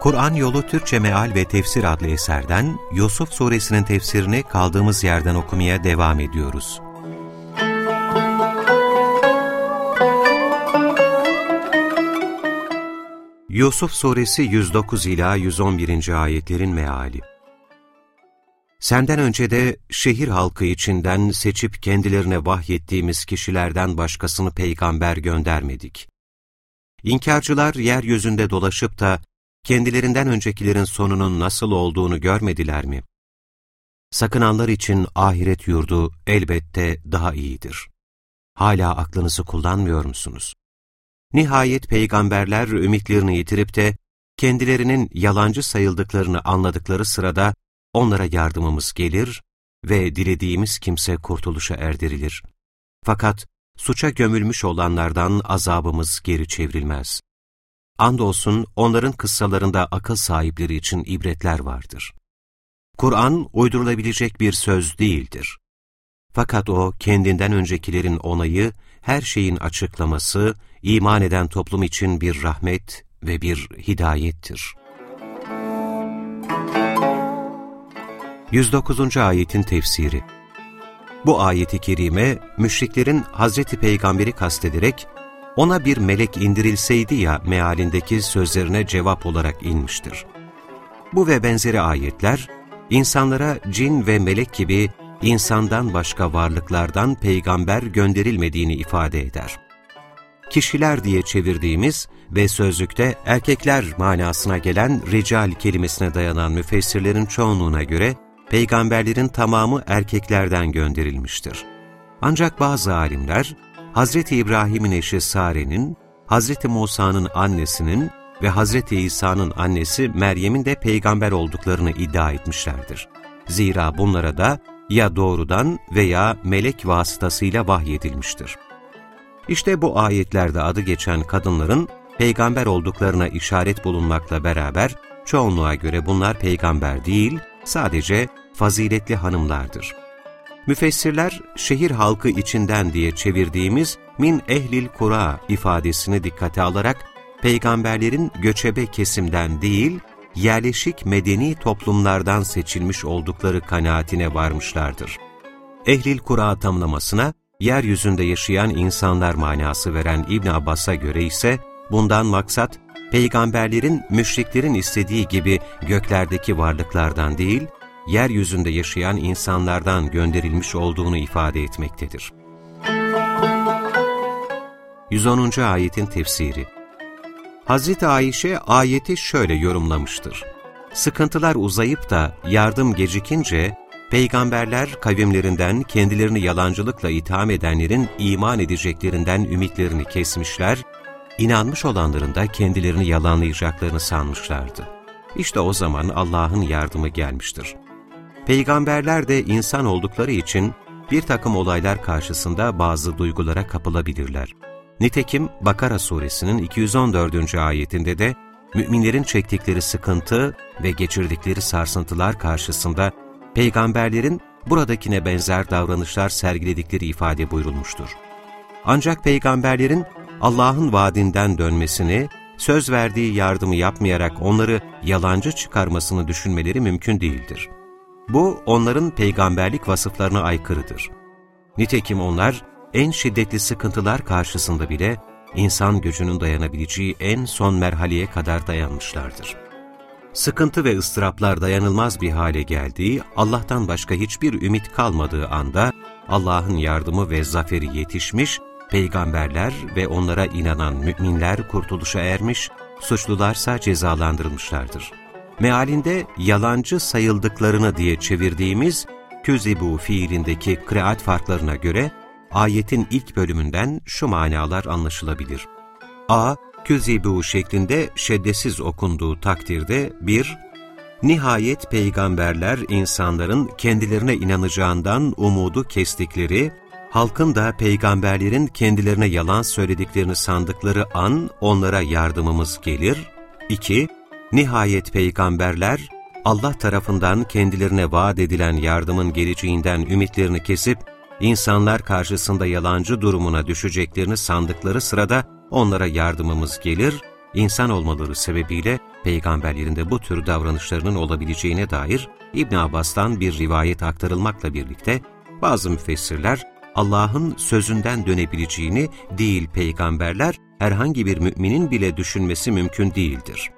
Kur'an Yolu Türkçe Meal ve Tefsir adlı eserden Yusuf Suresinin tefsirini kaldığımız yerden okumaya devam ediyoruz. Yusuf Suresi 109 ila 111. ayetlerin meali. Senden önce de şehir halkı içinden seçip kendilerine vahyettiğimiz kişilerden başkasını peygamber göndermedik. İnkarcılar yeryüzünde dolaşıp da kendilerinden öncekilerin sonunun nasıl olduğunu görmediler mi? Sakınanlar için ahiret yurdu elbette daha iyidir. Hala aklınızı kullanmıyor musunuz? Nihayet peygamberler ümitlerini yitirip de kendilerinin yalancı sayıldıklarını anladıkları sırada onlara yardımımız gelir ve dilediğimiz kimse kurtuluşa erdirilir. Fakat suça gömülmüş olanlardan azabımız geri çevrilmez. Andolsun onların kıssalarında akıl sahipleri için ibretler vardır. Kur'an uydurulabilecek bir söz değildir. Fakat o kendinden öncekilerin onayı, her şeyin açıklaması, iman eden toplum için bir rahmet ve bir hidayettir. 109. Ayetin Tefsiri Bu ayeti kerime, müşriklerin Hazreti Peygamberi kastederek, ona bir melek indirilseydi ya mealindeki sözlerine cevap olarak inmiştir. Bu ve benzeri ayetler, insanlara cin ve melek gibi insandan başka varlıklardan peygamber gönderilmediğini ifade eder. Kişiler diye çevirdiğimiz ve sözlükte erkekler manasına gelen rical kelimesine dayanan müfessirlerin çoğunluğuna göre peygamberlerin tamamı erkeklerden gönderilmiştir. Ancak bazı alimler, Hazreti İbrahim'in eşi Sare'nin, Hazreti Musa'nın annesinin ve Hazreti İsa'nın annesi Meryem'in de peygamber olduklarını iddia etmişlerdir. Zira bunlara da ya doğrudan veya melek vasıtasıyla vahyedilmiştir. İşte bu ayetlerde adı geçen kadınların peygamber olduklarına işaret bulunmakla beraber çoğunluğa göre bunlar peygamber değil, sadece faziletli hanımlardır. Müfessirler, şehir halkı içinden diye çevirdiğimiz min ehlil kura ifadesini dikkate alarak, peygamberlerin göçebe kesimden değil, yerleşik medeni toplumlardan seçilmiş oldukları kanaatine varmışlardır. Ehlil kura tamlamasına, yeryüzünde yaşayan insanlar manası veren İbn Abbas'a göre ise, bundan maksat, peygamberlerin müşriklerin istediği gibi göklerdeki varlıklardan değil, yeryüzünde yaşayan insanlardan gönderilmiş olduğunu ifade etmektedir. 110. Ayetin Tefsiri Hz. Ayşe ayeti şöyle yorumlamıştır. Sıkıntılar uzayıp da yardım gecikince, peygamberler kavimlerinden kendilerini yalancılıkla itham edenlerin iman edeceklerinden ümitlerini kesmişler, inanmış olanların da kendilerini yalanlayacaklarını sanmışlardı. İşte o zaman Allah'ın yardımı gelmiştir. Peygamberler de insan oldukları için bir takım olaylar karşısında bazı duygulara kapılabilirler. Nitekim Bakara suresinin 214. ayetinde de müminlerin çektikleri sıkıntı ve geçirdikleri sarsıntılar karşısında peygamberlerin buradakine benzer davranışlar sergiledikleri ifade buyurulmuştur. Ancak peygamberlerin Allah'ın vaadinden dönmesini, söz verdiği yardımı yapmayarak onları yalancı çıkarmasını düşünmeleri mümkün değildir. Bu, onların peygamberlik vasıflarına aykırıdır. Nitekim onlar, en şiddetli sıkıntılar karşısında bile insan gücünün dayanabileceği en son merhaleye kadar dayanmışlardır. Sıkıntı ve ıstıraplar dayanılmaz bir hale geldiği, Allah'tan başka hiçbir ümit kalmadığı anda Allah'ın yardımı ve zaferi yetişmiş, peygamberler ve onlara inanan müminler kurtuluşa ermiş, suçlularsa cezalandırılmışlardır mealinde yalancı sayıldıklarını diye çevirdiğimiz küzibu fiilindeki kıraat farklarına göre ayetin ilk bölümünden şu manalar anlaşılabilir. A. Küzibu şeklinde şeddesiz okunduğu takdirde bir, Nihayet peygamberler insanların kendilerine inanacağından umudu kestikleri, halkın da peygamberlerin kendilerine yalan söylediklerini sandıkları an onlara yardımımız gelir. 2. Nihayet peygamberler Allah tarafından kendilerine vaat edilen yardımın geleceğinden ümitlerini kesip, insanlar karşısında yalancı durumuna düşeceklerini sandıkları sırada onlara yardımımız gelir, insan olmaları sebebiyle peygamberlerin de bu tür davranışlarının olabileceğine dair İbn Abbas'tan bir rivayet aktarılmakla birlikte bazı müfessirler Allah'ın sözünden dönebileceğini değil peygamberler herhangi bir müminin bile düşünmesi mümkün değildir.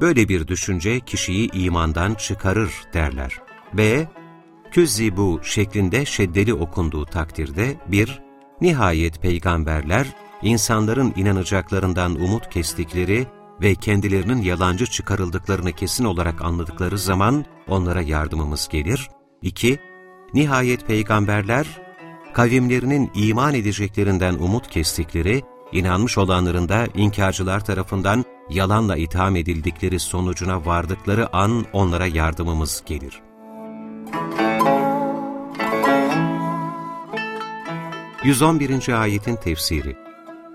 Böyle bir düşünce kişiyi imandan çıkarır derler. B. Küzzibu şeklinde şeddeli okunduğu takdirde bir, nihayet peygamberler insanların inanacaklarından umut kestikleri ve kendilerinin yalancı çıkarıldıklarını kesin olarak anladıkları zaman onlara yardımımız gelir. 2. Nihayet peygamberler, kavimlerinin iman edeceklerinden umut kestikleri, inanmış olanların da inkarcılar tarafından yalanla itham edildikleri sonucuna vardıkları an onlara yardımımız gelir. ...111. ayetin tefsiri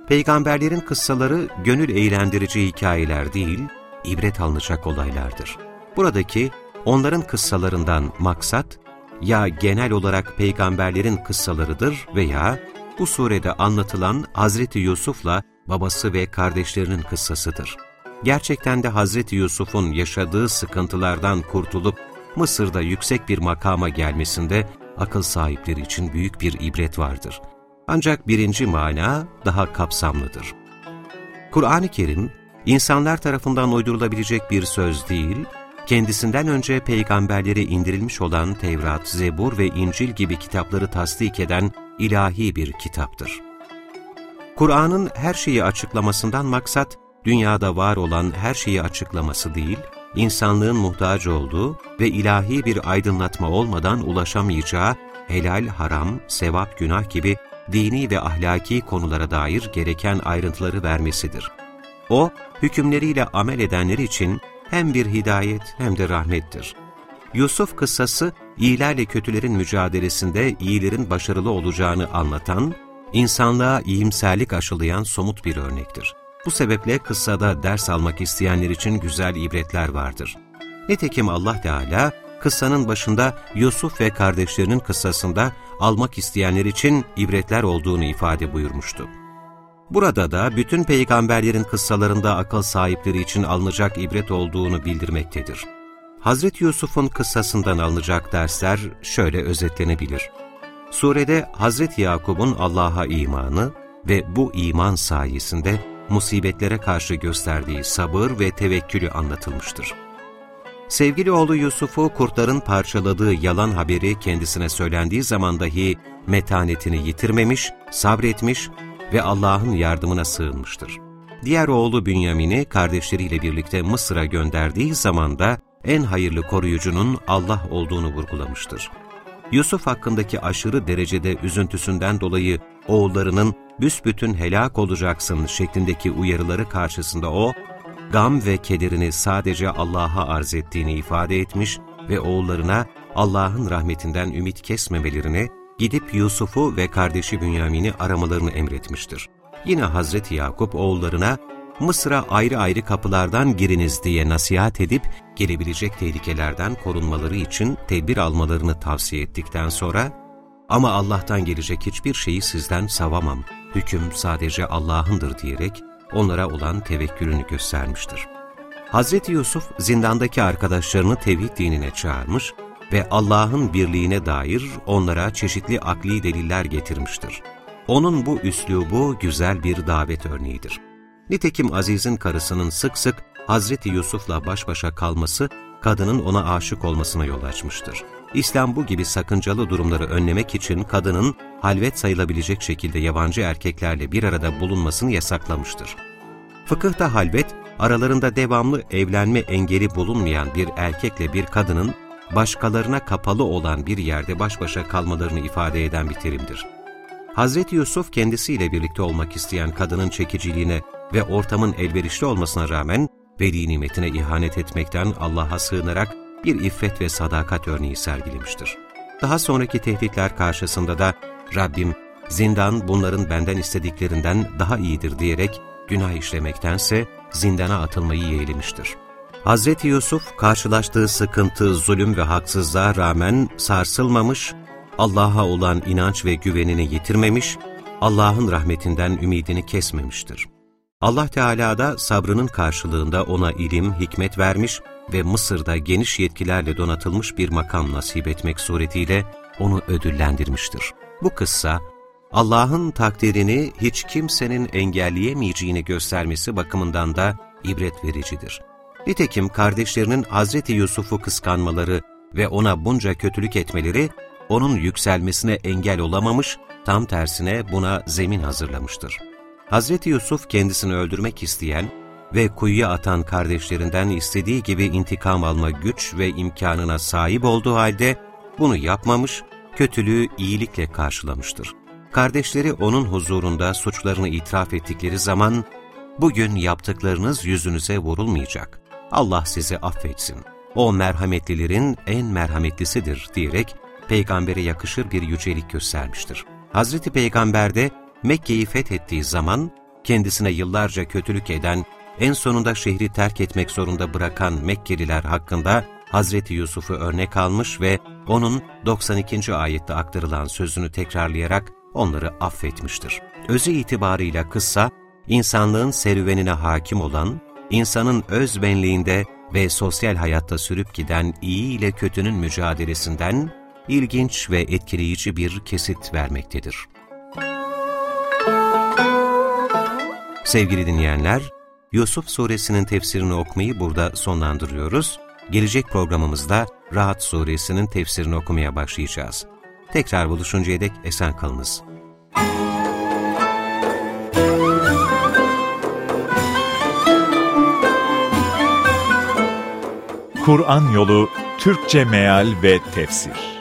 Peygamberlerin kıssaları gönül eğlendirici hikayeler değil, ibret alınacak olaylardır. Buradaki onların kıssalarından maksat, ya genel olarak peygamberlerin kıssalarıdır veya bu surede anlatılan Hazreti Yusuf'la babası ve kardeşlerinin kıssasıdır. Gerçekten de Hazreti Yusuf'un yaşadığı sıkıntılardan kurtulup Mısır'da yüksek bir makama gelmesinde akıl sahipleri için büyük bir ibret vardır. Ancak birinci mana daha kapsamlıdır. Kur'an-ı Kerim, insanlar tarafından uydurulabilecek bir söz değil, kendisinden önce peygamberlere indirilmiş olan Tevrat, Zebur ve İncil gibi kitapları tasdik eden ilahi bir kitaptır. Kur'an'ın her şeyi açıklamasından maksat, dünyada var olan her şeyi açıklaması değil, insanlığın muhtaç olduğu ve ilahi bir aydınlatma olmadan ulaşamayacağı helal, haram, sevap, günah gibi dini ve ahlaki konulara dair gereken ayrıntıları vermesidir. O, hükümleriyle amel edenler için hem bir hidayet hem de rahmettir. Yusuf kıssası, iyilerle kötülerin mücadelesinde iyilerin başarılı olacağını anlatan, insanlığa iyimserlik aşılayan somut bir örnektir. Bu sebeple kıssada ders almak isteyenler için güzel ibretler vardır. Nitekim Allah Teala, kıssanın başında Yusuf ve kardeşlerinin kıssasında almak isteyenler için ibretler olduğunu ifade buyurmuştu. Burada da bütün peygamberlerin kıssalarında akıl sahipleri için alınacak ibret olduğunu bildirmektedir. Hazreti Yusuf'un kıssasından alınacak dersler şöyle özetlenebilir. Surede Hazreti Yakub'un Allah'a imanı ve bu iman sayesinde musibetlere karşı gösterdiği sabır ve tevekkülü anlatılmıştır. Sevgili oğlu Yusuf'u kurtların parçaladığı yalan haberi kendisine söylendiği zaman dahi metanetini yitirmemiş, sabretmiş ve Allah'ın yardımına sığınmıştır. Diğer oğlu Bünyamin'i kardeşleriyle birlikte Mısır'a gönderdiği zaman da en hayırlı koruyucunun Allah olduğunu vurgulamıştır. Yusuf hakkındaki aşırı derecede üzüntüsünden dolayı oğullarının büsbütün helak olacaksın şeklindeki uyarıları karşısında o, gam ve kederini sadece Allah'a arz ettiğini ifade etmiş ve oğullarına Allah'ın rahmetinden ümit kesmemelerini, gidip Yusuf'u ve kardeşi Bünyamin'i aramalarını emretmiştir. Yine Hazreti Yakup oğullarına Mısır'a ayrı ayrı kapılardan giriniz diye nasihat edip gelebilecek tehlikelerden korunmaları için tedbir almalarını tavsiye ettikten sonra ama Allah'tan gelecek hiçbir şeyi sizden savamam, hüküm sadece Allah'ındır diyerek onlara olan tevekkülünü göstermiştir. Hazreti Yusuf zindandaki arkadaşlarını tevhid dinine çağırmış ve Allah'ın birliğine dair onlara çeşitli akli deliller getirmiştir. Onun bu üslubu güzel bir davet örneğidir. Nitekim Aziz'in karısının sık sık Hazreti Yusuf'la baş başa kalması, kadının ona aşık olmasına yol açmıştır. İslam bu gibi sakıncalı durumları önlemek için kadının halvet sayılabilecek şekilde yabancı erkeklerle bir arada bulunmasını yasaklamıştır. Fıkıhta halvet, aralarında devamlı evlenme engeli bulunmayan bir erkekle bir kadının başkalarına kapalı olan bir yerde baş başa kalmalarını ifade eden bir terimdir. Hazreti Yusuf kendisiyle birlikte olmak isteyen kadının çekiciliğine ve ortamın elverişli olmasına rağmen veli nimetine ihanet etmekten Allah'a sığınarak bir iffet ve sadakat örneği sergilemiştir. Daha sonraki tehditler karşısında da Rabbim zindan bunların benden istediklerinden daha iyidir diyerek günah işlemektense zindana atılmayı yeğlemiştir. Hazreti Yusuf karşılaştığı sıkıntı, zulüm ve haksızlığa rağmen sarsılmamış, Allah'a olan inanç ve güvenini yitirmemiş, Allah'ın rahmetinden ümidini kesmemiştir. Allah Teala da sabrının karşılığında ona ilim, hikmet vermiş ve Mısır'da geniş yetkilerle donatılmış bir makam nasip etmek suretiyle onu ödüllendirmiştir. Bu kıssa, Allah'ın takdirini hiç kimsenin engelleyemeyeceğini göstermesi bakımından da ibret vericidir. Nitekim kardeşlerinin Hazreti Yusuf'u kıskanmaları ve ona bunca kötülük etmeleri, onun yükselmesine engel olamamış, tam tersine buna zemin hazırlamıştır. Hazreti Yusuf kendisini öldürmek isteyen ve kuyuya atan kardeşlerinden istediği gibi intikam alma güç ve imkanına sahip olduğu halde bunu yapmamış, kötülüğü iyilikle karşılamıştır. Kardeşleri onun huzurunda suçlarını itiraf ettikleri zaman, bugün yaptıklarınız yüzünüze vurulmayacak. Allah sizi affetsin. O merhametlilerin en merhametlisidir diyerek peygambere yakışır bir yücelik göstermiştir. Hazreti Peygamber de Mekke'yi fethettiği zaman kendisine yıllarca kötülük eden, en sonunda şehri terk etmek zorunda bırakan Mekkeliler hakkında Hazreti Yusuf'u örnek almış ve onun 92. ayette aktarılan sözünü tekrarlayarak onları affetmiştir. Özü itibarıyla kıssa, insanlığın serüvenine hakim olan, insanın öz benliğinde ve sosyal hayatta sürüp giden iyi ile kötünün mücadelesinden ilginç ve etkileyici bir kesit vermektedir. Sevgili dinleyenler, Yusuf suresinin tefsirini okumayı burada sonlandırıyoruz. Gelecek programımızda Rahat suresinin tefsirini okumaya başlayacağız. Tekrar buluşuncaya dek esen kalınız. Kur'an Yolu Türkçe Meal ve Tefsir